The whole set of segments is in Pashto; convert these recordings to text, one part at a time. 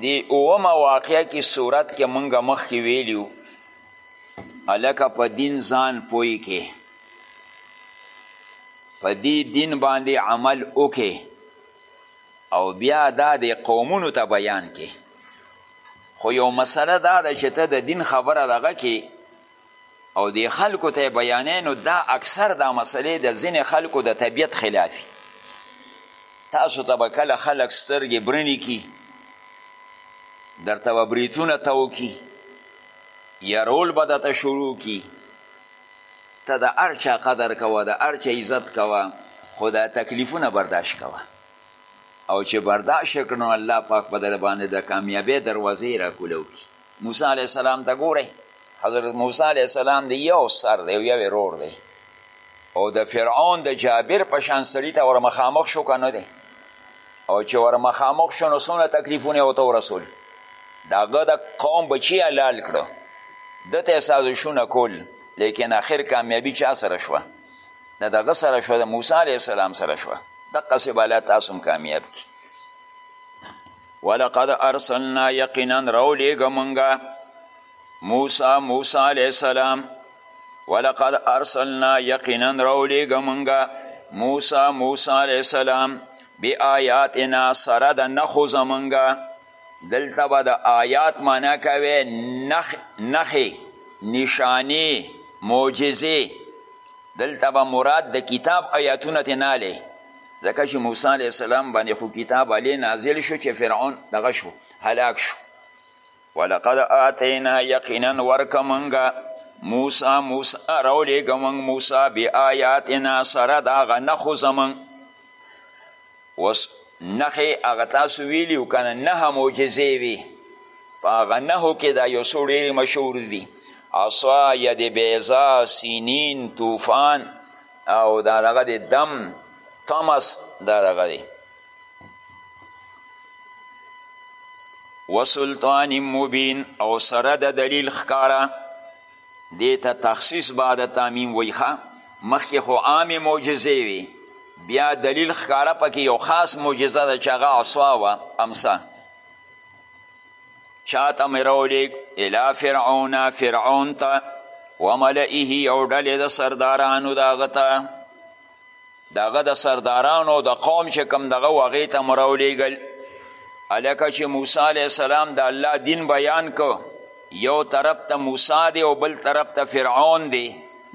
دی اومه واقعه کې صورت کې مونږ مخکې ویلیو الکه په دین ځان پوی کې په دې دین باندې عمل وکې او بیا دا د قومونو ته بیان کې خو یو مسله دا ده چې ته د دین خبره دغه کې او دی خلکو ته بیانې نو دا اکثر دا مسلې د ځینې خلکو د طبیعت خلافي تاسو ته به کله خلک سترګې برنې کی درته به بریتونه تو کی یرول به درته شروع کی ته د هر چا قدر کوه د هر چا عزت کوه خو دا تکلیفونه برداشت کوه او چې برداشت کړنو الله پاک به در باندې د کامیابی دروازې راکولو کی موسی علیه السلام ته ګورئ حضرت موسی علیه السلام دی یو سر دی یو ورور دی او د فرعون د جابر په شان سړي ته ور مخامخ شو که نه دی او چې ور مخامخ شو نو څومره تکلیفونه یې ورته ورسول د هغه د قوم بچي حلال کړو ده ته یې سازشونه کول لیکن آخر کامیابي چا سره شوه د دغه سره شوه د موسی علیه السلام سره شوه دقسې به الله تاسو هم کامیاب کړي ولقد ارسلنا یقینا راولیږه مونږه موسی موسی علیه السلام ولقد ارسلنا یقینا راولیږه مونږه موسی موسی علیه السلام بآیاتنا سره د نښو زمونږه دلته به د آیات معنا کوي نخ نخې نشانې معجزې دلته به مراد د کتاب آیاتونه ترې نالې ځکه چې موسی علیه السلام باندې خو کتاب علی نازل شو چې فرعون دغه شو هلاک شو ولقد آتینا یقینا ورکه منګه موسی موسی راولیږه موږ موسی بآیاتنا سره د هغه نښو زموږ اوس نښې هغه تاسو ویلي و که نه نهه معجزې وي په هغه نهو کې دا یو څو ډېرې مشهور دي عصا ید بیضا سینین طوفان او دا دغه دی دم تمس دا دغه دی وسلطان مبین او سره د دلیل ښکاره دې ته تخصیص بعد تعمیم وایي ښه مخکې خو عامې معجزې وي بیا دلیل ښکاره پکې یو خاص معجزه ده چې هغه عصا وه امسا چاته مې راولیږ الی فرعون فرعون ته وملئه او ډلې د سردارانو د هغه ته د هغه د سردارانو د قوم چې کوم دغه و هغې ته مو راولیږل هلکه چې موسی علیه السلام د الله دین بیان کو یو طرف ته موسی دی او بل طرف ته فرعون دی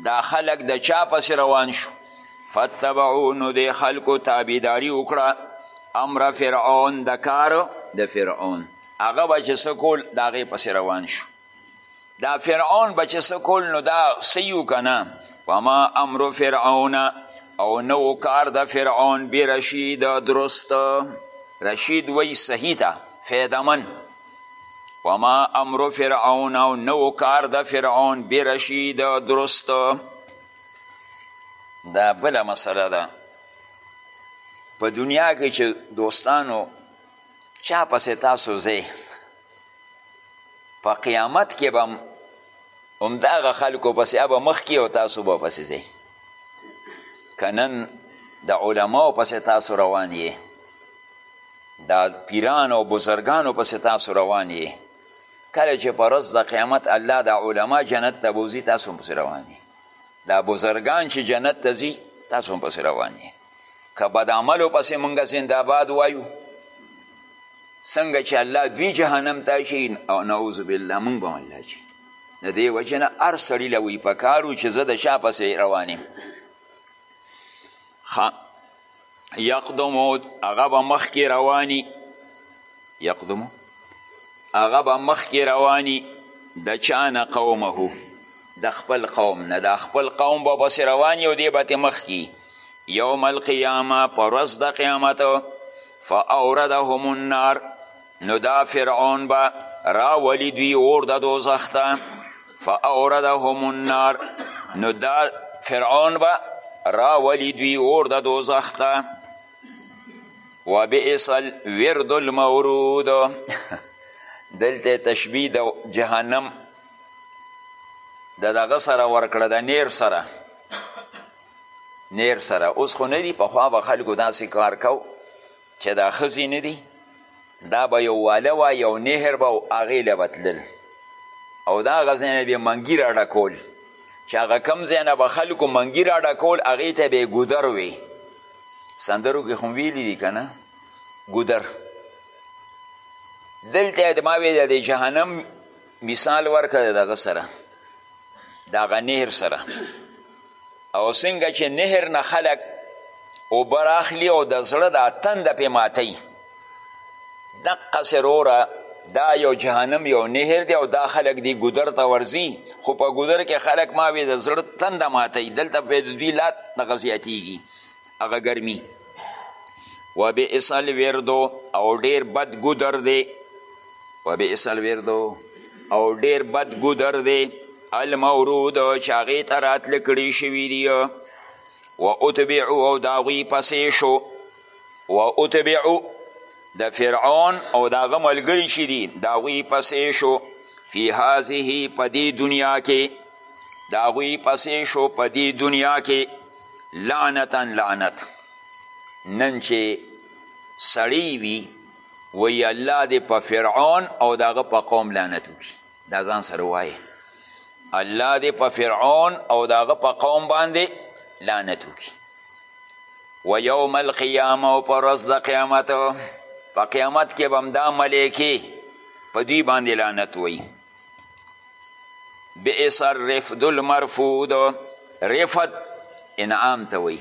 دا خلک د چا پسې روان شو فتبعو نو دې خلکو تابعداري وکړه امر فرعون د کار د فرعون هغه به چې څه کول د هغې پسې روان شو دا فرعون به چې څه کول نو دا سیو که نه وما امر فرعون او نو کار د فرعون بی رشید درست رشید وی صحیح ته فیدمن وما امر فرعون او نو کار د فرعون بی رشید درست دا بله مسله ده په دنیا کې چې دوستانو چا پسې تاسو ځئ په قیامت کې به همدغه خلکو پسې به مخکې او تاسو به پسې ځئ که نن د علماو پسې تاسو روان یې د پیرانو او بزرګانو پسې تاسو روان یې کله چې په ورځ د قیامت الله د علما جنت ته بوځي تاسو هم پسې روان دي دا بزرګان چې جنت ته ځي تاسو هم پسې روان دي که بدعملو پسې مونږ زندهباد وایو څنګه چې الله دوی جهنم ته شي او نعوذ بالله مونږ به الله شي د دې وجه نه هر سړي له وي په کار چې زه د شا پسې روان یم یقدمو هغه به مخکې رواني یقدمو هغه به مخکې رواني د چانه قومه د خپل قوم نه د خپل قوم به پسې روان یو دی به مخکي یوم القیامه په ورځ د قیامت فاوردهم النار نو دا فرعون به راولي دوی اور د دوزخ ته فاوردهم النار نو دا فرعون به راولي دوی اور د دوزخ ته و بئس الورد المورود دلته تشبیه د جهنم د دغه سره ورکړه د نیر سره نیر سره اوس خو نه دي پخوا به خلکو داسې کار کو چې دا ښځې نه دي دا به یو واله وه یو نهر به او هغې له به تلل او د هغه ځای نه به یې منګي راډکول چې هغه کوم ځای نه به خلکو منګي راډکول هغې ته به یې ګودر وی سندرو کې خو ویلي دي که نه ګودر دلته یې ما ویل د جهنم مثال ورکړه دغه سره دغه نهر سره او څنګه چې نهر نه خلک اوبه راخلي او د زړه دا تنده پې ماتوي دقسې روره دا یو جهنم یو نهر دی او دا خلک دی ګودر ته ورځي خو په ګودر کې خلک ما وې د زړه تنده ماتوي دلته پې د دوی لا دغه زیاتیږي هغه ګرمي و بئس الورد او ډیر بد ګودر دی و بئس الورد او ډیر بد ګودر دی المورود چې هغې ته راتله کړی شوي دي و اتبعو او د هغوی پسې شو و اتبعو د فرعون او د هغه ملګري چې دي د هغوی پسې شو فی هذه په دې دنیا کې د هغوی پسې شو په دې دنیا کې لعنتا لعنت نن چې سړی وي وی الله دې په فرعون او دغه په قوم لعنت وکړي دا ځان سره وایي الله دې په فرعون او دغه په قوم باندې لعنت وکړي و یوم القیامه او پر ورځ د قیامت په قیامت کې به هم دا ملایکې په دوی باندې لعنت وایي بئس الرفد المرفود رفد انعام ته وایي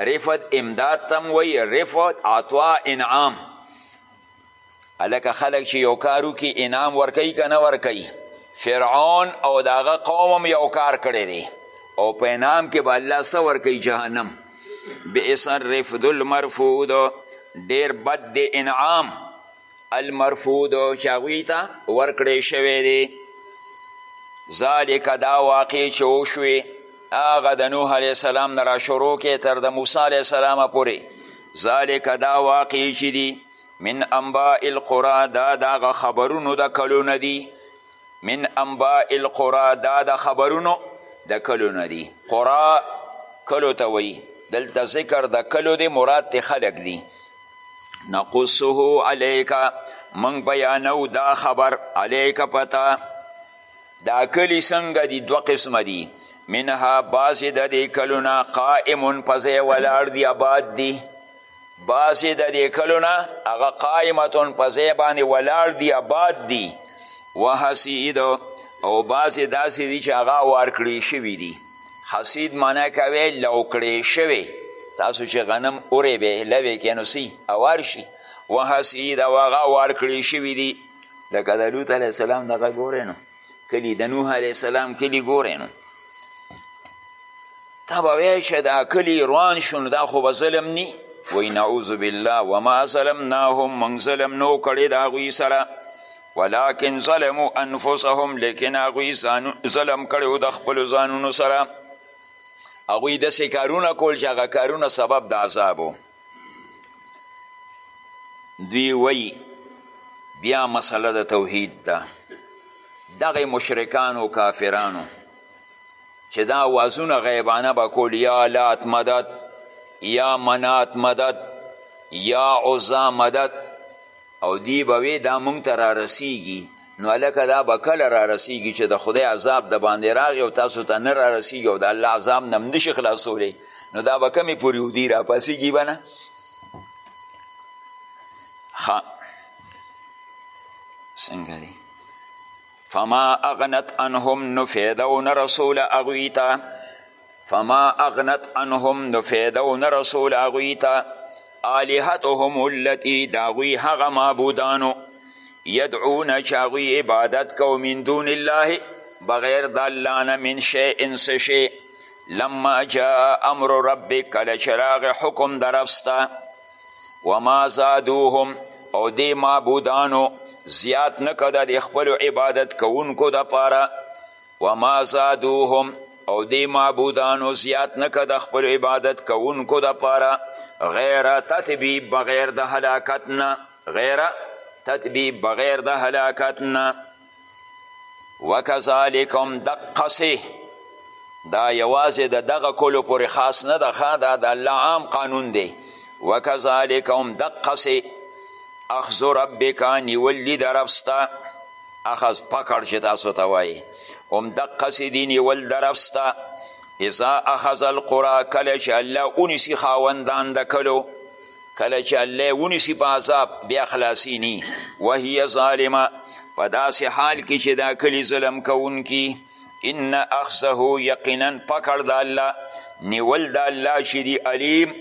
رفد امداد تم وایي رفد عطا انعام هلکه خلک چې یو کار وکړي انعام ورکوي که نه ورکوي فرعون او د هغه قوم هم یو کار کړی دی او په انعام کې به الله څه ورکوي جهنم بئس الرفد المرفود ډیر بد دی انعام المرفود چې هغوی ته ورکړی شوی دی ذالک دا واقع چې وشوې هغه د نوح علیه السلام نه راشروع کې تر د موسی علیه السلام پورې ذالک دا واقع چې دي من انباء القرا دا د هغه خبرونو د کلونه دي من انباء القرا دا د خبرونو د کلو نه دي قرا کلو ته وایي دلته ذکر د کلو دی مراد تی خلق دی نقصه علیکا من بیانو دا خبر علیکا پتا دا کلی څنګه دی دو قسم دی منها بعضې د دې کلونه قائمون په ځای ولاړ دي آباد دي بعضې د دې کلو نه هغه قایمتون په ځای باندې ولاړ دي آباد دي وحسید او بعضې داسې دي چې هغه وارکړې شوي دي حسید معنی کوي لوکړې شوی تاسو چې غنم اورې به لوې کې نو سی اوار شي وحسید او هغه وارکړې شوي دي لکه د لوط علیه السلام دغه ګورې نو کلی د نوح علیه السلام کلی ګورئ نو ته به وایې چې دا کلی روان شو نو دا خو به ظلم نی وی نعوذ بالله وما ظلمناهم من ظلم نو کړی د هغوی سره ولکن ظلمو انفسهم لیکن هغوی ظلم کړی د خپلو ځانونو سره هغوی داسې کارونه کول چې هغه کارونه سبب د عذابو دوی وی بیا مسله د توحید ده دغه مشرکانو کافرانو چې دا وازونه غیبانه به کول یا لات مدد یا منات مدد یا عزا مدد او دی به وی دا مونږ ته را رسیږي نو هلکه دا به کله را رسیږي چې د خدای عذاب د باندې راغی او تاسو ته نه را رسیږي او د الله عذاب نه هم نشي خلاصولی نو دا به کمې پورې ودي را پاسیږي به نه څنګه دی فما اغنت عنهم نو فیده ونه رسوله هغوی ته فما اغنت عنهم نو فیده ونه رسول هغوی ته آلهتهم التي د هغوی هغه معبودانو یدعون چې هغوی عبادت کو من دون الله بغیر د الله نه من شیئن څه شی لما جاء امر ربک کله چې راغی حکم د رب ستا وما زادوهم او دې معبودانو زیات نه که د خپلو عبادت کوونکو دپاره وما زادوهم او دی معبودانو زیات نکه د خپل عبادت کوونکو د پاره غیر تطبیب بغیر د هلاکت نه غیر تطبیب بغیر د هلاکت نه وکذالکم دقسی دا یوازې د دغه کلو پورې خاص نه ده ښه دا د الله عام قانون دی وکذالکم دقسی اخذ ربک نیول دي د رب ستا اخذ پکړ چې تاسو ته وایي هم دقسې دي نیول د رب ستا اذا اخذ القرا کله چې الله ونیسي خاوندان د کلو کله چې الله ونیسي په عذاب بیا خلاصي نی وهي ظالمه په داسې حال کې چې دا کلي ظلم کوونکي ان اخذه یقینا پکړ د الله نیول د الله چې دی علیم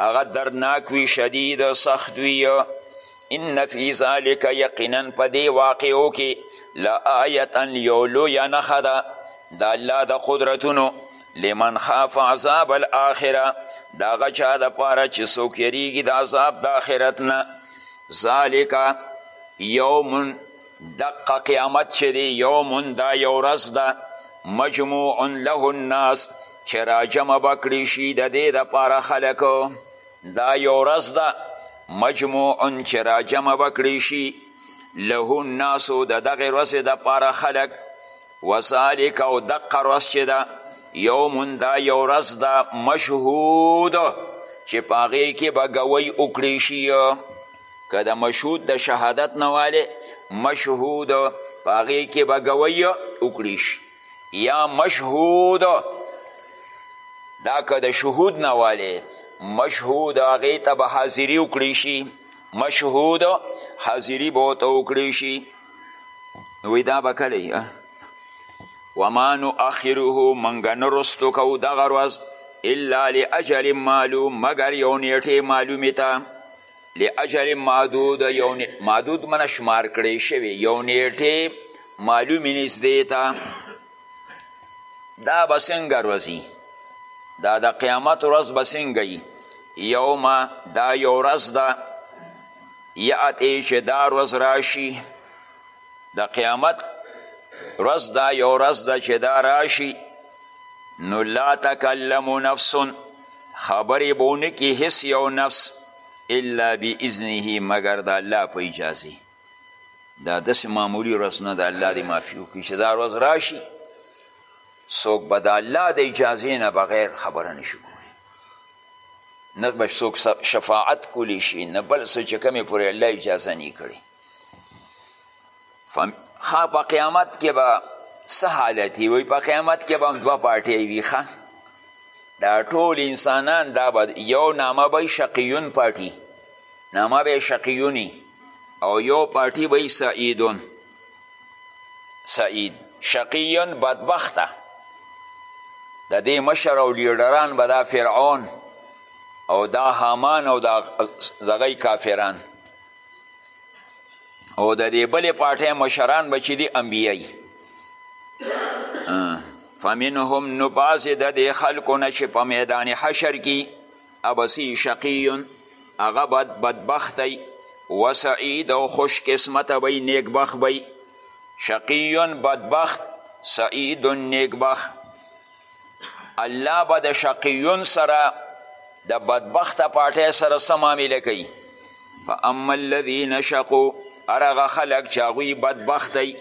هغه درناک وي شدید سخت وي ان فی ذالک یقینا په دې واقعو کې لآیتا یو لویه نښه ده د الله د قدرتونو لمن خاف عذاب الاخره د هغه چا دپاره چې څوک یریږي د عذاب د آخرت نه ذالک یوم دقه قیامت چې دی یوم دا یو ورځ ده مجموع له الناس چې راجمع به کړی شي د دې دپاره خلکو دا یو ورځ ده مجموع چې راجمع به کړی شي له الناس د دغې ورځې دپاره خلک وذلک او دقه ورځ چې ده یوم دا یو ورځ ده مشهود چې په هغې کې به ګوۍ وکړی شي که د مشهود د شهادت نه والی مشهود په هغې کې به ګوۍ وکړی شي یا مشهود دا که د شهود نه والی مشهود هغې ته به حاضري وکړی شي مشهود حاضري به ورته وکړی شي نو وایي دا به کله وما نؤخره موږ نه رستو کوو دغه ورځ الا لاجل معلوم مګر یو نیټې معلومې ته لاجل معدود یو معدود منه شمار کړی شوی یو نیټه معلومې نږدې ته دا به څنګه روځي دا د قیامت ورځ به څنګه وي یوم دا یو ورځ ده یاتې چې دا ورځ راشي د قیامت ورځ دا یو ورځ ده چې دا راشي نو لا تکلم نفس خبرې به ونه کړي هیڅ یو نفس الا باذنه مګر د الله په اجازې دا داسې معمولي ورځ نه ده الله دې معافي وکړي چې دا ورځ راشي څوک به د الله د اجازې نه بغیر خبره نشي کولی نه به څوک شفاعت کولی شي نه بل څه چې کومې پورې الله اجازه نه کړي فم... خا په قیامت کې به څه حالت وي په قیامت کې به هم دوه پارټۍ وي ښه دا ټول انسانان دا به یو نامه به شقیون پارټي نامه به شقیونی او یو پارټي به سعیدون سعید شقیون بدبخته د دې مشر او لیډران به دا فرعون او دا هامان او دا دغی کافران او د دې بلې پارټۍ مشران به چې دي انبیا یي فمنهم نو بعضې د دې خلکو نه چې په میدان حشر کې ابسی شقیون هغه بد بدبختی و سعید او خوش قسمت بی نیکبخ بی شقیون بدبخت سعید نیکبخت الله به د شقیون سره د بدبخته پارټۍ سره څه معامله کوي فاما الذین شقو هر هغه خلک چې هغوی بدبختی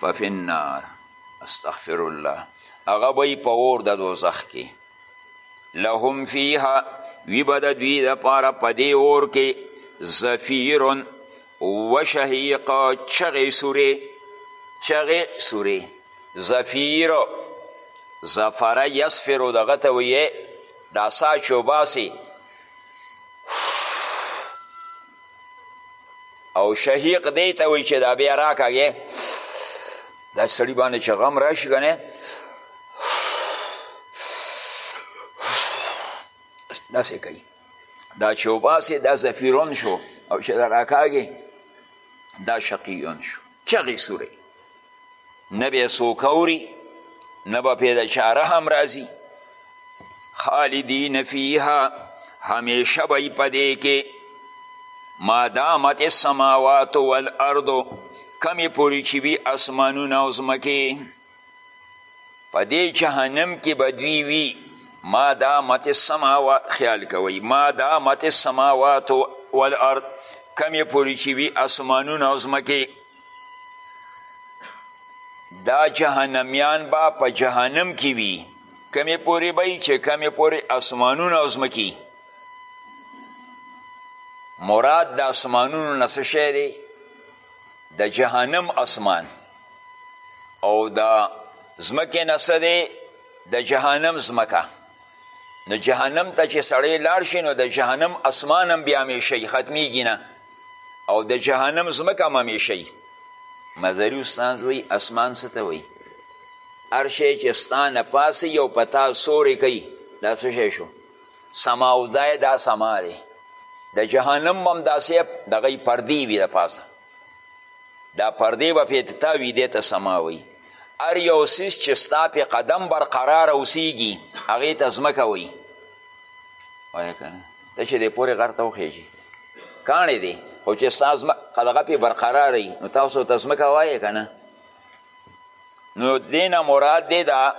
ففي النار استغفر الله هغه به په اور د دوزخ کې لهم فیها وی به د دوی دپاره په دې اور کې زفیرون وشهیق چغې سورې چغې سورې زفیر زفره یسفرو دغه ته ویې دا سا چې وباسې او شهیق دی ته وایي چې دا بیا راکاږې دا سړي باندې چې غم راشي که نه داسې کوي دا چې وباسې دا زفیرون شو او چې دا راکاږې دا شقیون شو چغې سورې نه به یې څوک اوري نه به پرې د چا رحم راځي خالدین فیها همیشه به یې په دې کې ما دامت السماوات والارض کمی پوری چی بی اسمانونه او زمکی په دې جهنم کې به دوی وي ما دامت السماوات خیال کوي ما دامت السماوات والارض کمې پورې چې وي اسمانونه او ځمکې دا جهنمیان به په جهنم کې وي کمې پورې به چې کمې پورې اسمانونه او ځمکې مراد د اسمانونو نه څه شی دی د جهنم اسمان او د ځمکې نه څه دی د جهنم ځمکه نو جهنم ته چې سړی لاړ شي نو د جهنم اسمان هم بیا همیشه یي ختمیږي نه او د جهنم ځمکه هم همیشه یي مذهري استاد وایي اسمان څه ته وایي هر شی چې ستا نه پاسي او په تا سورې کوي دا څه شی شو سما او دا دا سما دی د جهنم به همداسې دغه پردې وي د پاسه دا پردې به پې ته تاوي دی ته سما وي هر یو څیز چې ستا پې قدم برقرار اوسیږي هغې ته ځمکه وي وایه که نه ته چې دی پورې غر ته وخېږي کاڼې دی خو چې ستا دغه پې برقرار وي نو تاسو ته ځمکه وایه که نه نو دینه مراد دی دا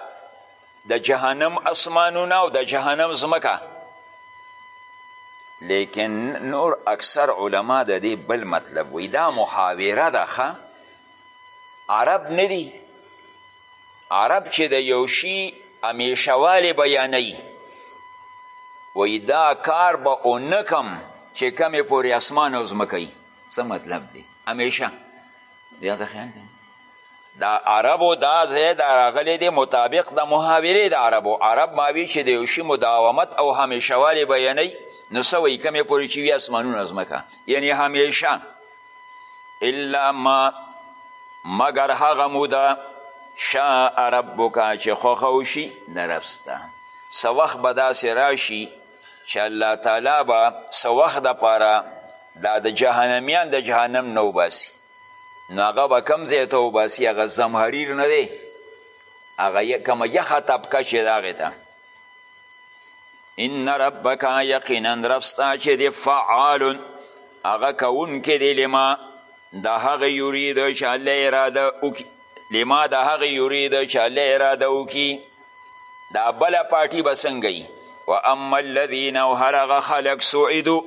د جهنم اسمانونه او د جهنم زمکه لیکن نور اکثر علما د دې بل مطلب وی دا محاوره ده ښه عرب نه دي عرب چې د یو شي همیشهوالی بیانوي وی دا کار به ونه کم چې کمې پورې اسمان او ځمکه څه مطلب دی همیشه زیاته خیال دی د عربو دا ځای د راغلی دی مطابق د محاورې د عربو عرب ماوي چې د یو شي مداومت او همیشهوالې بیانوي نو څه وایي کمې پورې چې وي اسمانونه ځمکه یعنی همیشه الا ما مګر هغه موده شاء ربک چې خوښه وشي د رب ستا څه وخت به داسې راشي چې الله تعالی به څه وخت دپاره دا د جهنمیان د جهنم نه وباسي نو هغه به کم ځای ته وباسي هغه زمهریر نه دی هغه کومه یخه طبقه چې د هغې ته ان ربک یقینا رب ستا چې دی فعال هغه کوونکی دی لما د هغې یرید چې الله اراده وکړي لما د هغې یرید چې الله اراده وکړي دا بله پارټي به څنګه وي و اما الذین او هر هغه خلک سعیدو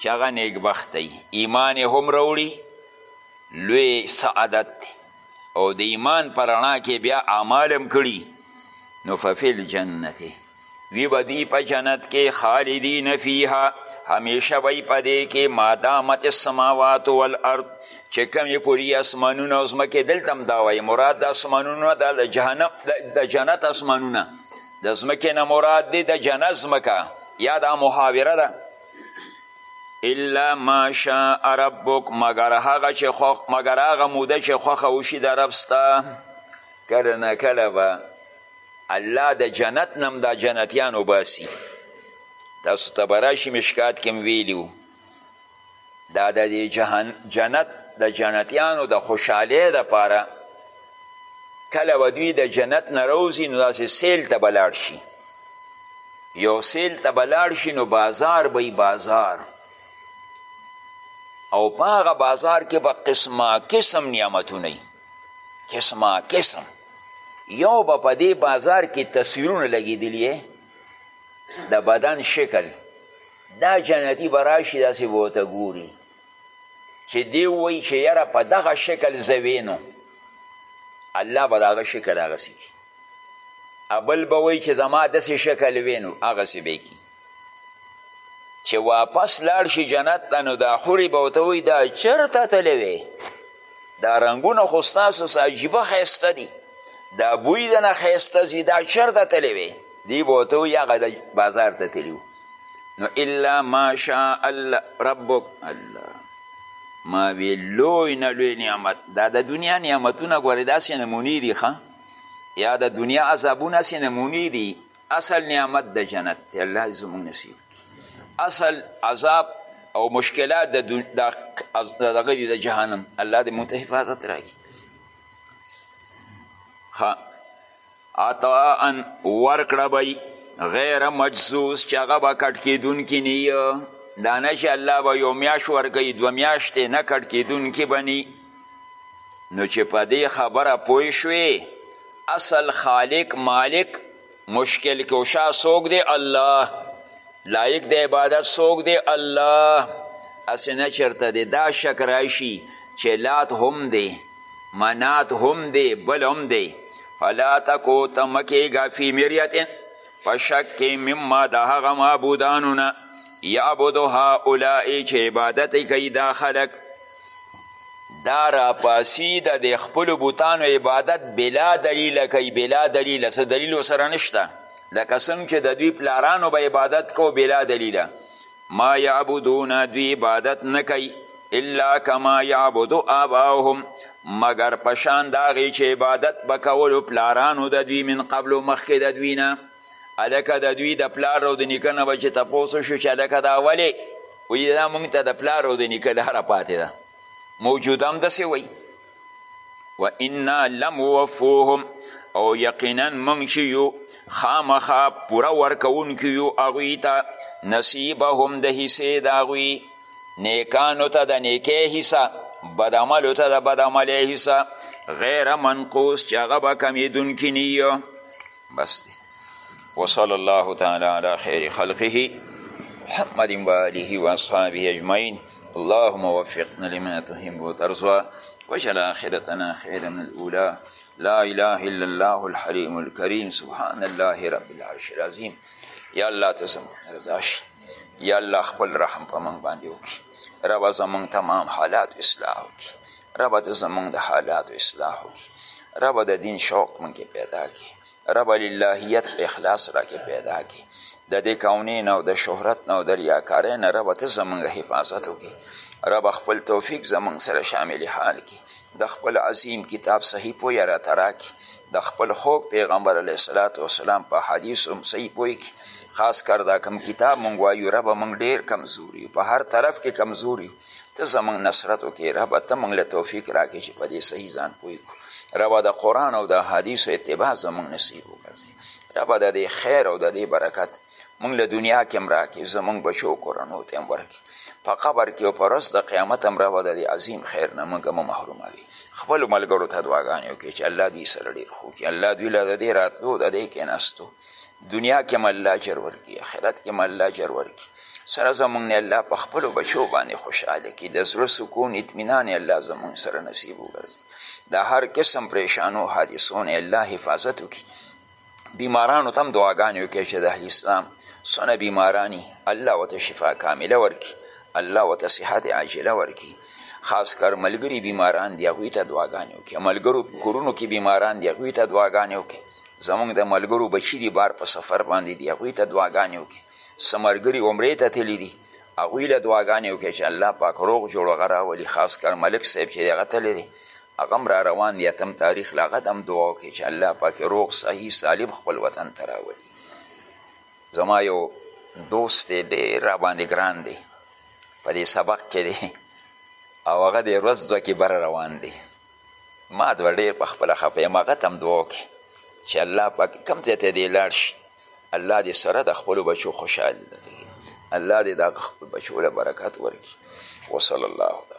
چې هغه نیکبخته وي ایمان یې هم راوړي لوی سعادت دی او د ایمان په رڼا کې بیا اعمال هم کړي نو ففي الجنت وی به دوی په جنت کې خالدین فیها همیشه به په دې کې مادامت السماوات والارض چې کمې پورې اسمانونه او ځمکې دلته هم دا وایي مراد د اسمانونه د جهنم د جنت اسمانونه د ځمکې نه مراد دی د جنت ځمکه یا دا محاوره ده الا ما شاء ربک مگر هغه چې خوښ مگر هغه موده چې خوښه وشي د رب ستا کله نه کله به الله د جنت نم دا جنتیان وباسي تاسو ته به راشي مشکات کې هم ویلي دا د دې جهان جنت د جنتیانو د خوشحالۍ دپاره کله به دوی د جنت نه روځي نو داسې سیل ته به لاړ شي یو سیل ته به لاړ شي نو بازار به بازار او په هغه بازار کې به قسمه قسم نعمتونه قسمه قسم یو به په دې بازار کې تصویرونه لګېدلي د بدن شکل دا جنتی به راشي داسې به ورته ګوري چې دی وایي چې یاره په دغه شکل زه وینو الله به د هغه شکل هغسې کړي ابل به وایي چې زما داسې شکل وینو هغسې به کړي چې واپس لاړ شي جنت ته نو دا خورې به ورته وایي دا چېرته تللی وی دا رنګونه خو ستاسو څه عجیبه ښایسته دي دا بوی د نه ښایسته ځي دا چېرته تللی وی دی به ورته وایي هغه بازار ته تللي نو الا ما شاء الله ربک الله ما وی لوی نه لوی نعمت دا د دنیا نعمتونه ګورې داسې نمونې دي ښه یا د دنیا عذابونه هسې نمونې دي اصل نعمت د جنت دی الله دې زموږ نصیب اصل عذاب او مشکلات د دغه دي د جهنم الله دې موږ ته حفاظت راکړي عطاء ورکړه به غیر مجزوز چې هغه به کټ کېدونکي نه دا نه چې الله به یو میاشت ورکوي دوه میاشتې نه کټ کېدونکي به نی نو چې په دې خبره پوه شوې اصل خالق مالک مشکل کوشا څوک دی الله لایق د عبادت څوک دی الله هسې نه چېرته دی دا شک راشي چې لات هم دی منات هم دی بل هم دی فلا تکو ته مه کېږه فی مریتن په شک کې مما د هغه معبودانو نه یعبدو هؤلائی چې عبادت کوي دا خلک دا راپاسی د د خپلو بوتانو عبادت بلا دلیله کوي بلا دلیله څه دلیل ورسره نشته لکه څنګه چې د دوی پلارانو به عبادت کو بلا دلیله ما یعبدون دوی عبادت نه کوي الا کما یعبدو آباهم مګر پشان د هغې چې عبادت به کولو پلارانو د دوی من قبلو مخکې د دوی نه هلکه د دوی د پلار او د نیکه نه به چې تپوس وشو چې هلکه دا ولې وایي دا موږ ته د پلار او د نیکه لاره پاتې ده موجوده همداسې وایي و انا لموفوهم او یقینا موږ چې یو خامخا پوره ورکوونکي یو هغوی ته نصیبهم د حصې د هغوی نیکانو ته د نیکې حصه بد عملو ته د بد عملې حصه غیر منقوص چې هغه به کمیدونکي نه بس دی وصلى الله تعالى على خير خلقه محمد وآله وأصحابه أجمعين اللهم وفقنا لما تهم وترضى وجل آخرتنا خيرا من الأولى لا إله إلا الله الحليم الكريم سبحان الله رب العرش العظيم يا الله تزمون رزاش یا الله خپل رحم په موږ باندې وکړي ربه زموږ تمام حالات اصلاح وکړي ربه ته زموږ د حالاتو اصلاح وکړي ربه د دین شوق موږ کې پیدا کړي ربه للهیت په اخلاص را کې پیدا کړي د دې کونې نه او د شهرت نه او د ریاکارۍ نه ربه ته زموږ حفاظت وکړي ربه خپل توفیق زموږ سره شامل حال کړي د خپل عظیم کتاب صحیح پوهه راته راکړي د خپل خوږ پیغمبر علیه الصلاة والسلام په حدیثو هم صحیح پوه کړي خاص کر دا کوم کتاب مونږ وایو ربه مونږ ډېر کمزور یو په هر طرف کې کمزور یو ته زمونږ نصرت وکړې ربه ته مونږ له توفیق راکړې چې په دې صحیح ځان پوه کړو ربه د قرآن او د حدیثو اتباع زمونږ نصیب وګرځې ربه د دې خیر او د دې برکت مونږ له دنیا کې هم راکې زمونږ بچو کورنو ته هم ورکې په قبر کې او په ورځ د قیامت هم ربه د دې عظیم خیر نه مونږ مه محروموي خپلو ملګرو ته دعاګانې وکړي چې الله دوی سره ډېر ښه وکړي الله دوی له د دې راتلو د دې کېناستو دنیا کې هم الله اجر ورکړي آخرت کې هم الله اجر ورکړي سره زمونږ نه الله په خپلو بچو باندې خوشحاله کړي د زړه سکون اطمینان الله زمونږ سره نصیب وګرځي د هر قسم پریشانو حادثو نه الله حفاظت وکړي بیمارانو ته هم دعاګانې وکړئ چې د اهل اسلام څونه بیمارانی الله ورته شفا کامله ورکړي الله ورته صحت عاجله ورکړي خاص کر ملګري بیماران دي هغوی ته دعاګانې وکړي ملګرو کورونو کې بیماران دي هغوی ته دعاګانې وکړي زمونږ د ملګرو بچي دي بار په سفر باندې دي هغوی ته دعاګانې وکړي څه ملګري عمرې ته تللي دي هغوی له دعاګانې وکړي چې الله پاک روغ جوړ هغه راولي خاص کر ملک صاحب چې هغه تللی دی هغه هم را روان دی اتم تاریخ له هغه هم دعا وکړي چې الله پاک روغ صحیح سالم خپل وطن ته راولي زما یو دوست دی ډېر راباندې ګران دی په دې سبق کې دی او هغه دی ورځ دوه کې بره روان دی ما دوه ډېر په خپله خفه یم هغه ته هم دعا وکړي چې الله پاک کوم ځای ته دی لاړ شي الله دې سره د خپلو بچو خوشحال الله دې د خپل بچو له برکت ورکړي وصلی الله علیه